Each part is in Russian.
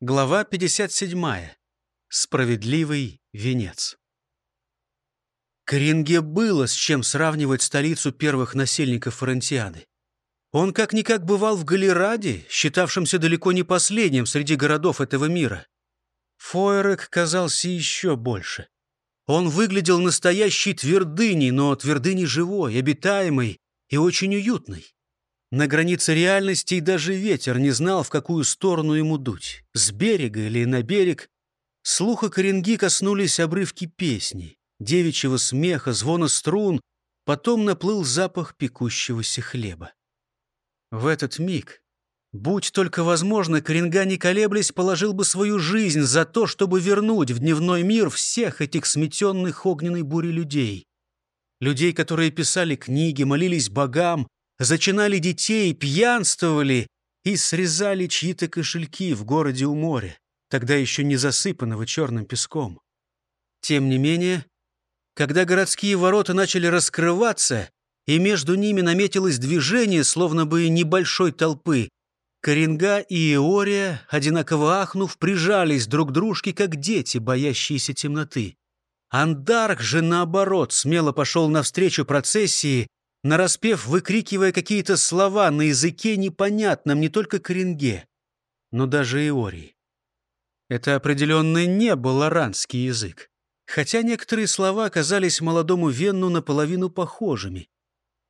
Глава 57. Справедливый венец. Коренге было с чем сравнивать столицу первых насельников Флорентианы. Он как-никак бывал в Галераде, считавшемся далеко не последним среди городов этого мира. Фойрек казался еще больше. Он выглядел настоящей твердыней, но твердыней живой, обитаемой и очень уютной. На границе реальности и даже ветер не знал, в какую сторону ему дуть, с берега или на берег. Слуха коренги коснулись обрывки песни, девичьего смеха, звона струн, потом наплыл запах пекущегося хлеба. В этот миг, будь только возможно, коренга, не колеблясь, положил бы свою жизнь за то, чтобы вернуть в дневной мир всех этих сметенных огненной бури людей. Людей, которые писали книги, молились богам, зачинали детей, пьянствовали и срезали чьи-то кошельки в городе у моря, тогда еще не засыпанного черным песком. Тем не менее, когда городские ворота начали раскрываться, и между ними наметилось движение, словно бы небольшой толпы, Коренга и Иория, одинаково ахнув, прижались друг к дружке, как дети, боящиеся темноты. Андарх же, наоборот, смело пошел навстречу процессии, нараспев выкрикивая какие-то слова на языке непонятном не только Коренге, но даже Иории. Это определенно не был аранский язык, хотя некоторые слова оказались молодому Венну наполовину похожими.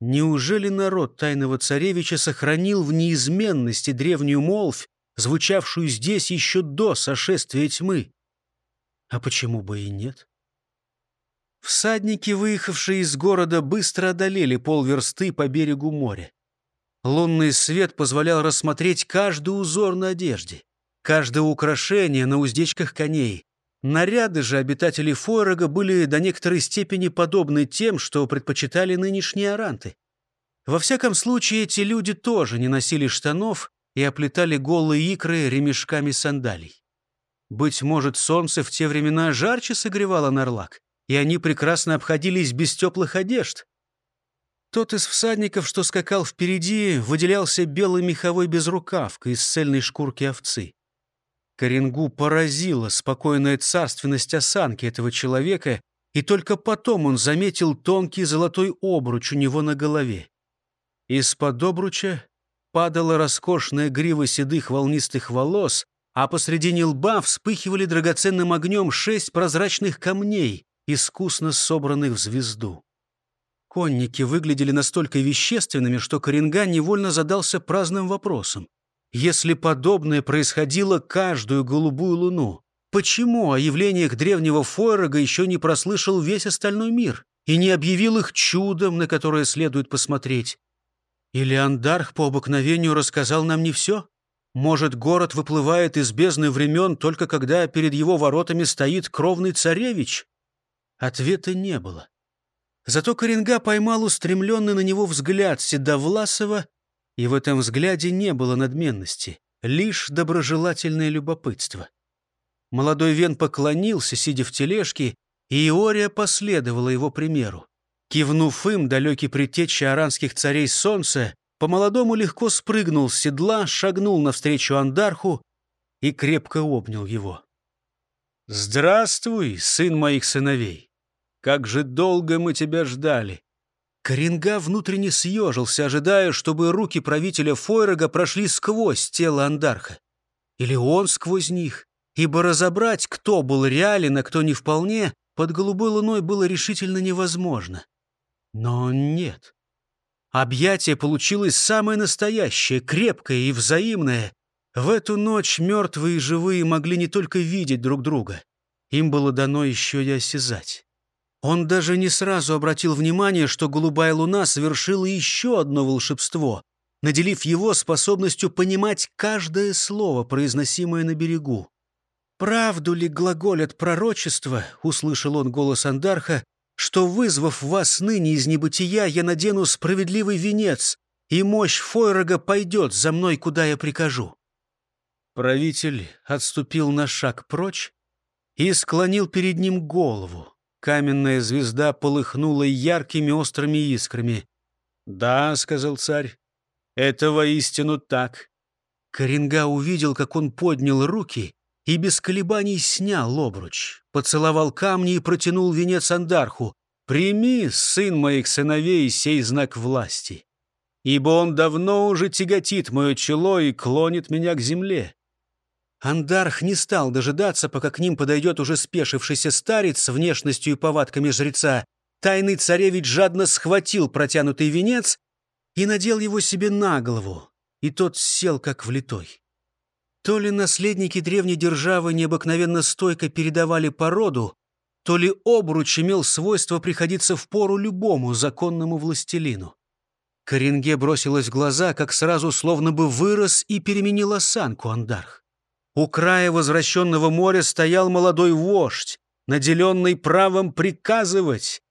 Неужели народ тайного царевича сохранил в неизменности древнюю молвь, звучавшую здесь еще до сошествия тьмы? А почему бы и нет? Всадники, выехавшие из города, быстро одолели полверсты по берегу моря. Лунный свет позволял рассмотреть каждый узор на одежде, каждое украшение на уздечках коней. Наряды же обитателей Фойрога были до некоторой степени подобны тем, что предпочитали нынешние аранты. Во всяком случае, эти люди тоже не носили штанов и оплетали голые икры ремешками сандалий. Быть может, солнце в те времена жарче согревало Нарлак и они прекрасно обходились без теплых одежд. Тот из всадников, что скакал впереди, выделялся белой меховой безрукавкой из цельной шкурки овцы. Коренгу поразила спокойная царственность осанки этого человека, и только потом он заметил тонкий золотой обруч у него на голове. Из-под обруча падала роскошная грива седых волнистых волос, а посредине лба вспыхивали драгоценным огнем шесть прозрачных камней, искусно собранных в звезду. Конники выглядели настолько вещественными, что Коренга невольно задался праздным вопросом. Если подобное происходило каждую голубую луну, почему о явлениях древнего Фойрога еще не прослышал весь остальной мир и не объявил их чудом, на которое следует посмотреть? Или Андарх по обыкновению рассказал нам не все? Может, город выплывает из бездны времен только когда перед его воротами стоит кровный царевич? Ответа не было. Зато Коренга поймал устремленный на него взгляд Седовласова, и в этом взгляде не было надменности, лишь доброжелательное любопытство. Молодой Вен поклонился, сидя в тележке, и Иория последовала его примеру. Кивнув им, далекий предтечи аранских царей солнца, по-молодому легко спрыгнул с седла, шагнул навстречу Андарху и крепко обнял его. «Здравствуй, сын моих сыновей! Как же долго мы тебя ждали!» Коренга внутренне съежился, ожидая, чтобы руки правителя Фойрога прошли сквозь тело Андарха. Или он сквозь них, ибо разобрать, кто был реален, а кто не вполне, под голубой луной было решительно невозможно. Но нет. Объятие получилось самое настоящее, крепкое и взаимное. В эту ночь мертвые и живые могли не только видеть друг друга. Им было дано еще и осязать. Он даже не сразу обратил внимание, что голубая луна совершила еще одно волшебство, наделив его способностью понимать каждое слово, произносимое на берегу. «Правду ли глаголят пророчества?» — услышал он голос Андарха, «что, вызвав вас ныне из небытия, я надену справедливый венец, и мощь Фойрога пойдет за мной, куда я прикажу». Правитель отступил на шаг прочь и склонил перед ним голову. Каменная звезда полыхнула яркими острыми искрами. «Да», — сказал царь, — «это воистину так. Коренга увидел, как он поднял руки и без колебаний снял обруч, поцеловал камни и протянул венец Андарху. «Прими, сын моих сыновей, сей знак власти, ибо он давно уже тяготит мое чело и клонит меня к земле». Андарх не стал дожидаться, пока к ним подойдет уже спешившийся старец с внешностью и повадками жреца. Тайный царевич жадно схватил протянутый венец и надел его себе на голову, и тот сел как влитой. То ли наследники древней державы необыкновенно стойко передавали породу, то ли обруч имел свойство приходиться в пору любому законному властелину. Коренге бросилась в глаза, как сразу словно бы вырос и переменил осанку Андарх. У края возвращенного моря стоял молодой вождь, наделенный правом приказывать.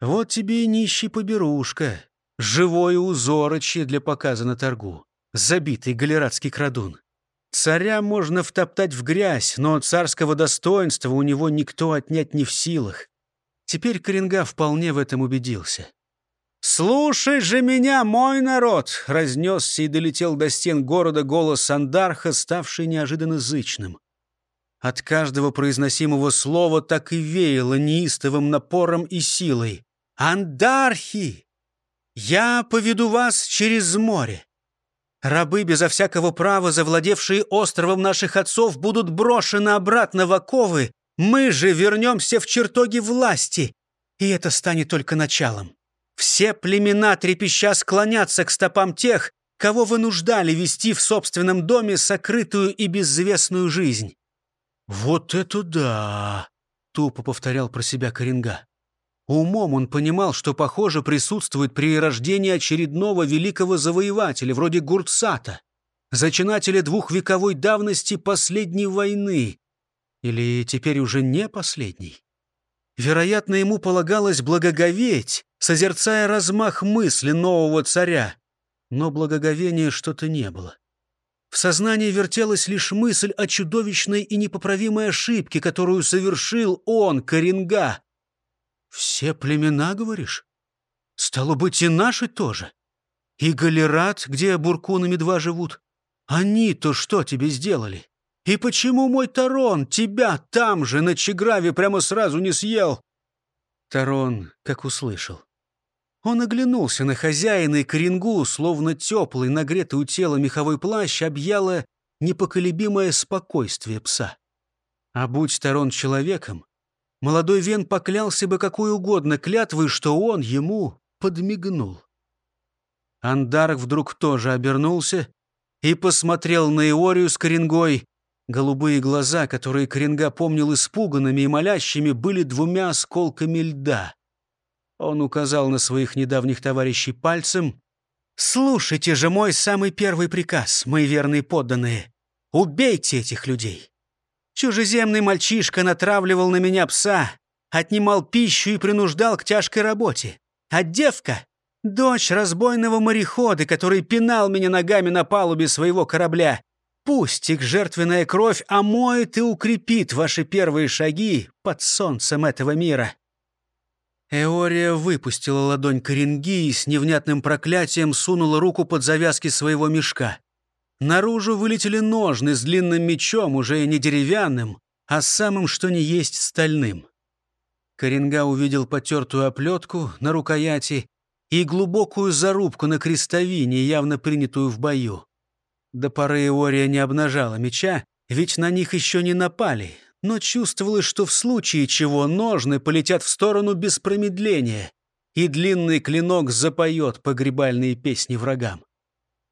Вот тебе и нищий поберушка, живое узорочье для показа на торгу, забитый галератский крадун. Царя можно втоптать в грязь, но царского достоинства у него никто отнять не в силах. Теперь Коренга вполне в этом убедился. «Слушай же меня, мой народ!» — разнесся и долетел до стен города голос Андарха, ставший неожиданно зычным. От каждого произносимого слова так и веяло неистовым напором и силой. «Андархи! Я поведу вас через море. Рабы, безо всякого права, завладевшие островом наших отцов, будут брошены обратно в оковы. Мы же вернемся в чертоги власти, и это станет только началом. Все племена трепеща склонятся к стопам тех, кого вынуждали вести в собственном доме сокрытую и безвестную жизнь. «Вот это да!» — тупо повторял про себя Коренга. Умом он понимал, что, похоже, присутствует при рождении очередного великого завоевателя, вроде Гурцата, зачинателя двухвековой давности последней войны. Или теперь уже не последней. Вероятно, ему полагалось благоговеть, созерцая размах мысли нового царя. Но благоговения что-то не было. В сознании вертелась лишь мысль о чудовищной и непоправимой ошибке, которую совершил он, Коренга. «Все племена, говоришь? Стало быть, и наши тоже. И Галерат, где буркунами два живут. Они-то что тебе сделали? И почему мой Тарон тебя там же, на Чеграве, прямо сразу не съел?» Тарон, как услышал. Он оглянулся на хозяина и Коренгу, словно теплый, нагретый у тела меховой плащ, объяло непоколебимое спокойствие пса. А будь Тарон человеком, молодой Вен поклялся бы какой угодно клятвой, что он ему подмигнул. Андарк вдруг тоже обернулся и посмотрел на Иорию с Коренгой. Голубые глаза, которые Коренга помнил испуганными и молящими, были двумя осколками льда. Он указал на своих недавних товарищей пальцем. «Слушайте же мой самый первый приказ, мои верные подданные. Убейте этих людей. Чужеземный мальчишка натравливал на меня пса, отнимал пищу и принуждал к тяжкой работе. А девка — дочь разбойного морехода, который пинал меня ногами на палубе своего корабля. Пусть их жертвенная кровь омоет и укрепит ваши первые шаги под солнцем этого мира». Эория выпустила ладонь Коренги и с невнятным проклятием сунула руку под завязки своего мешка. Наружу вылетели ножны с длинным мечом, уже не деревянным, а самым что ни есть стальным. Коренга увидел потертую оплетку на рукояти и глубокую зарубку на крестовине, явно принятую в бою. До поры Иория не обнажала меча, ведь на них еще не напали, но чувствовалось, что в случае чего ножны полетят в сторону без промедления, и длинный клинок запоет погребальные песни врагам.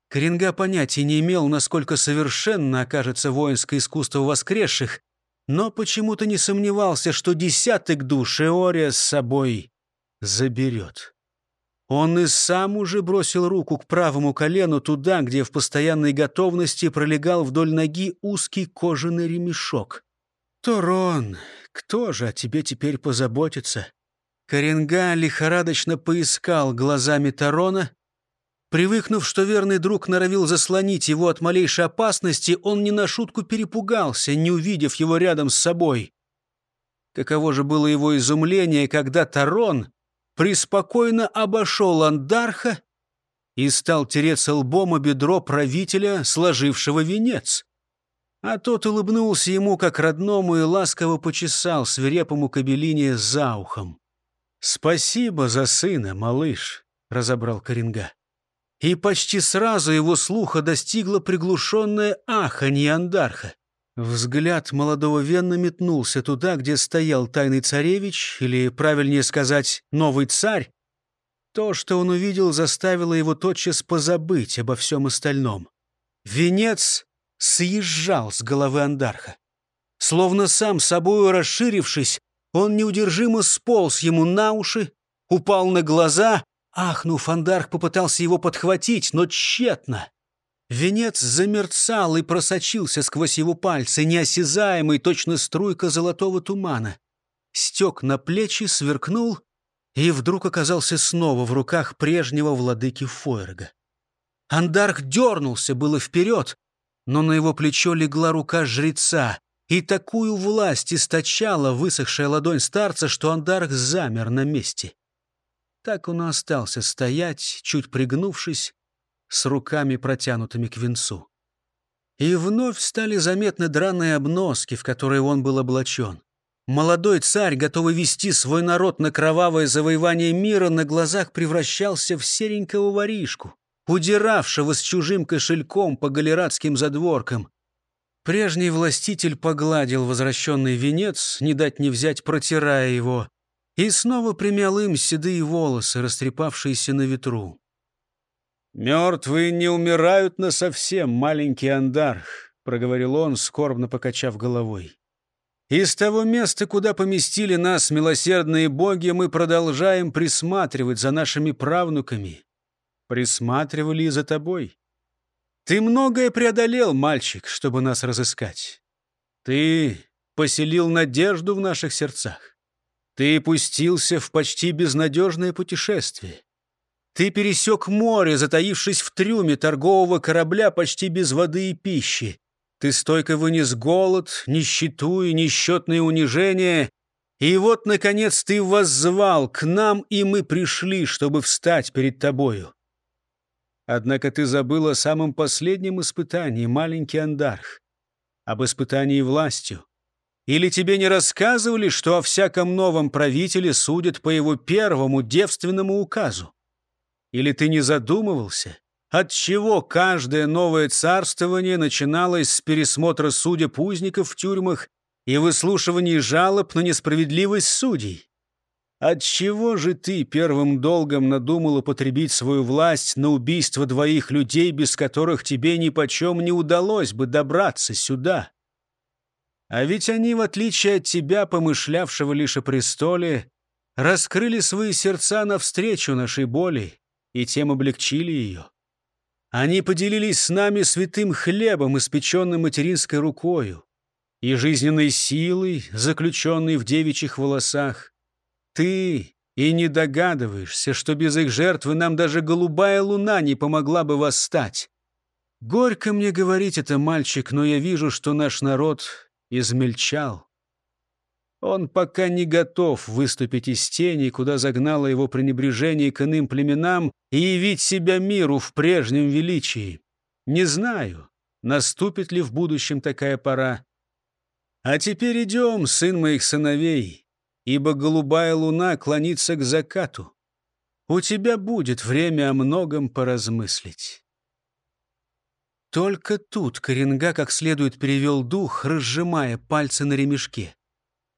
Коренга понятия не имел, насколько совершенно окажется воинское искусство воскресших, но почему-то не сомневался, что десяток душ Эория с собой заберет. Он и сам уже бросил руку к правому колену туда, где в постоянной готовности пролегал вдоль ноги узкий кожаный ремешок. «Торон, кто же о тебе теперь позаботится?» Коренга лихорадочно поискал глазами Тарона, Привыкнув, что верный друг норовил заслонить его от малейшей опасности, он не на шутку перепугался, не увидев его рядом с собой. Каково же было его изумление, когда Тарон преспокойно обошел Андарха и стал тереться лбом о бедро правителя, сложившего венец. А тот улыбнулся ему как родному и ласково почесал свирепому кабелине за ухом. «Спасибо за сына, малыш», — разобрал Коренга. И почти сразу его слуха достигло приглушенное аханье Андарха. Взгляд молодого Венна метнулся туда, где стоял тайный царевич, или, правильнее сказать, новый царь. То, что он увидел, заставило его тотчас позабыть обо всем остальном. Венец съезжал с головы Андарха. Словно сам собою расширившись, он неудержимо сполз ему на уши, упал на глаза. Ахнув, Андарх попытался его подхватить, но тщетно. Венец замерцал и просочился сквозь его пальцы, неосязаемый, точно струйка золотого тумана. Стек на плечи, сверкнул и вдруг оказался снова в руках прежнего владыки Фойерга. Андарх дернулся было вперед, но на его плечо легла рука жреца, и такую власть источала высохшая ладонь старца, что Андарх замер на месте. Так он и остался стоять, чуть пригнувшись, с руками, протянутыми к венцу. И вновь стали заметны драные обноски, в которые он был облачен. Молодой царь, готовый вести свой народ на кровавое завоевание мира, на глазах превращался в серенького воришку, удиравшего с чужим кошельком по галератским задворкам. Прежний властитель погладил возвращенный венец, не дать не взять, протирая его, и снова примял им седые волосы, растрепавшиеся на ветру. «Мертвые не умирают насовсем, маленький андарх», — проговорил он, скорбно покачав головой. «Из того места, куда поместили нас милосердные боги, мы продолжаем присматривать за нашими правнуками. Присматривали и за тобой. Ты многое преодолел, мальчик, чтобы нас разыскать. Ты поселил надежду в наших сердцах. Ты пустился в почти безнадежное путешествие. Ты пересек море, затаившись в трюме торгового корабля почти без воды и пищи. Ты стойко вынес голод, нищету и несчетные унижения. И вот, наконец, ты воззвал к нам, и мы пришли, чтобы встать перед тобою. Однако ты забыл о самом последнем испытании, маленький Андарх, об испытании властью. Или тебе не рассказывали, что о всяком новом правителе судят по его первому девственному указу? Или ты не задумывался, от чего каждое новое царствование начиналось с пересмотра судеб узников в тюрьмах и выслушивания жалоб на несправедливость судей? Отчего же ты первым долгом надумал употребить свою власть на убийство двоих людей, без которых тебе ни почем не удалось бы добраться сюда? А ведь они, в отличие от тебя, помышлявшего лишь о престоле, раскрыли свои сердца навстречу нашей боли, и тем облегчили ее. Они поделились с нами святым хлебом, испеченным материнской рукою, и жизненной силой, заключенной в девичьих волосах. Ты и не догадываешься, что без их жертвы нам даже голубая луна не помогла бы восстать. Горько мне говорить это, мальчик, но я вижу, что наш народ измельчал. Он пока не готов выступить из тени, куда загнало его пренебрежение к иным племенам, и явить себя миру в прежнем величии. Не знаю, наступит ли в будущем такая пора. А теперь идем, сын моих сыновей, ибо голубая луна клонится к закату. У тебя будет время о многом поразмыслить. Только тут Коренга как следует перевел дух, разжимая пальцы на ремешке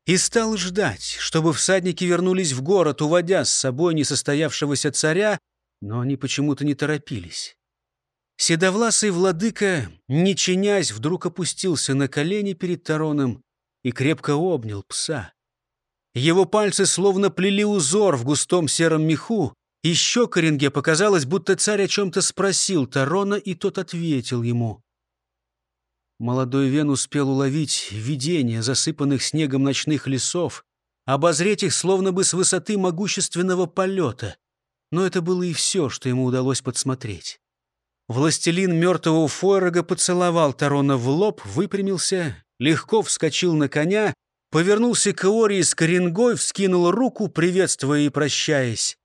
и стал ждать, чтобы всадники вернулись в город, уводя с собой несостоявшегося царя, но они почему-то не торопились. Седовласый владыка, не чинясь, вдруг опустился на колени перед Тароном и крепко обнял пса. Его пальцы словно плели узор в густом сером меху, еще Коренге показалось, будто царь о чем-то спросил Тарона, и тот ответил ему. Молодой Вен успел уловить видение засыпанных снегом ночных лесов, обозреть их словно бы с высоты могущественного полета. Но это было и все, что ему удалось подсмотреть. Властелин мертвого Фойрога поцеловал Тарона в лоб, выпрямился, легко вскочил на коня, повернулся к Иории с коренгой, вскинул руку, приветствуя и прощаясь.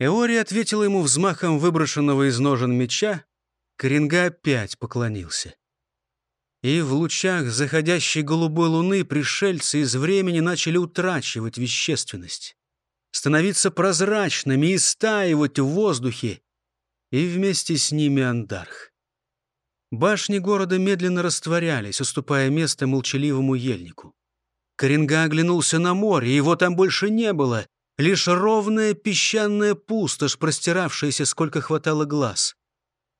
Эори ответила ему взмахом выброшенного из ножен меча. Коренга опять поклонился. И в лучах заходящей голубой луны пришельцы из времени начали утрачивать вещественность, становиться прозрачными и стаивать в воздухе, и вместе с ними Андарх. Башни города медленно растворялись, уступая место молчаливому ельнику. Коренга оглянулся на море, его там больше не было, лишь ровная песчаная пустошь, простиравшаяся, сколько хватало глаз.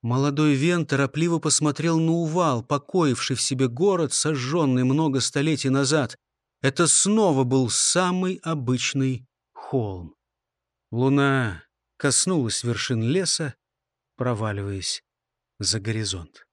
Молодой Вен торопливо посмотрел на увал, покоивший в себе город, сожженный много столетий назад. Это снова был самый обычный холм. Луна коснулась вершин леса, проваливаясь за горизонт.